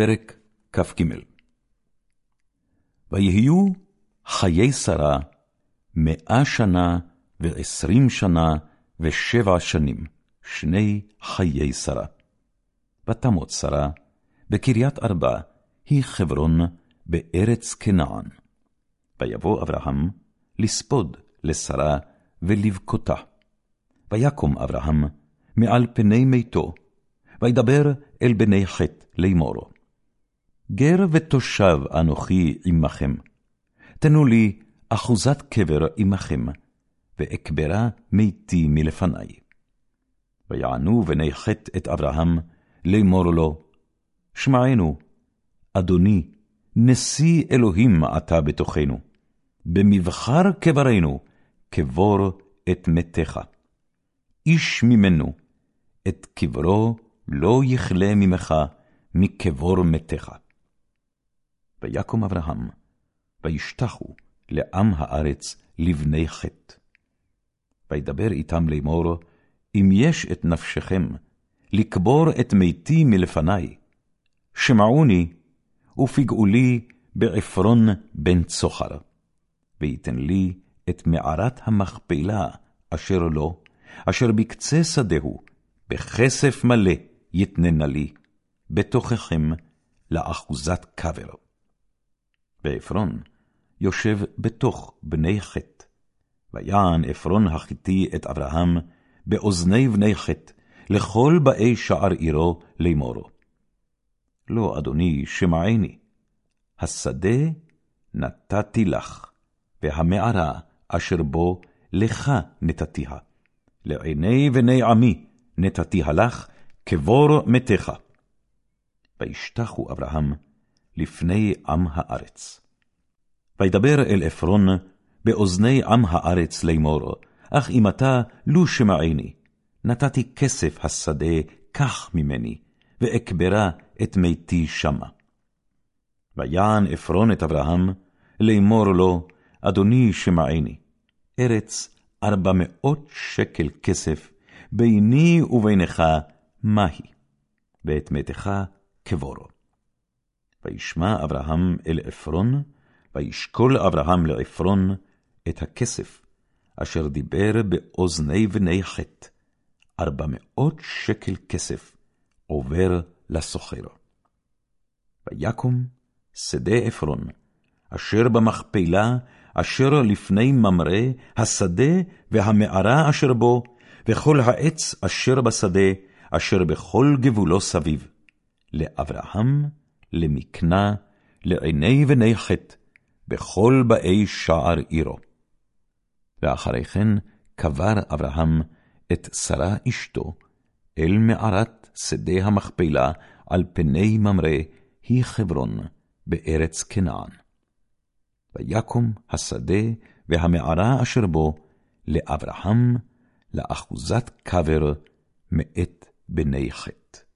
פרק כ"ג ויהיו חיי שרה מאה שנה ועשרים שנה ושבע שנים, שני חיי שרה. ותמות שרה בקריית ארבע, היא חברון, בארץ כנען. ויבוא אברהם לספוד לשרה ולבכותה. ויקום אברהם מעל פני מיתו, וידבר אל בני חטא לאמור. גר ותושב אנוכי עמכם, תנו לי אחוזת קבר עמכם, ואקברה מתי מלפני. ויענו בני חטא את אברהם, לאמור לו, שמענו, אדוני, נשיא אלוהים אתה בתוכנו, במבחר קברנו, קבור את מתך. איש ממנו, את קברו לא יכלה ממך, מקבור מתך. ויקום אברהם, וישתחו לעם הארץ לבני חטא. וידבר איתם לאמור, אם יש את נפשכם, לקבור את מתי מלפני, שמעוני, ופגעו לי בעפרון בן צוחר, ויתן לי את מערת המכפלה אשר לו, אשר בקצה שדהו, בכסף מלא יתננה לי, בתוככם לאחוזת קבר. ועפרון יושב בתוך בני חטא. ויען עפרון החיתי את אברהם באוזני בני חטא, לכל באי שער עירו לאמורו. לא, אדוני, שמעני, השדה נתתי לך, והמערה אשר בו לך נתתיה. לעיני בני עמי נתתיה לך, כבור מתך. וישתחו אברהם לפני עם הארץ. וידבר אל עפרון באוזני עם הארץ לאמור, אך אם אתה לו שמעני, נתתי כסף השדה, קח ממני, ואקברה את מתי שמה. ויען עפרון את אברהם, לאמור לו, אדוני שמעני, ארץ ארבע מאות שקל כסף, ביני ובינך מהי, ואת מתך קבורו. וישמע אברהם אל עפרון, וישקול אברהם לעפרון את הכסף, אשר דיבר באוזני בני חטא, ארבע מאות שקל כסף, עובר לסוחר. ויקום שדה עפרון, אשר במכפלה, אשר לפני ממרא, השדה והמערה אשר בו, וכל העץ אשר בשדה, אשר בכל גבולו סביב, לאברהם, למקנה, לעיני בני חטא, בכל באי שער עירו. ואחרי כן קבר אברהם את שרה אשתו, אל מערת שדה המכפלה, על פני ממרא, היא חברון, בארץ כנען. ויקום השדה והמערה אשר בו, לאברהם, לאחוזת קבר מאת בני חטא.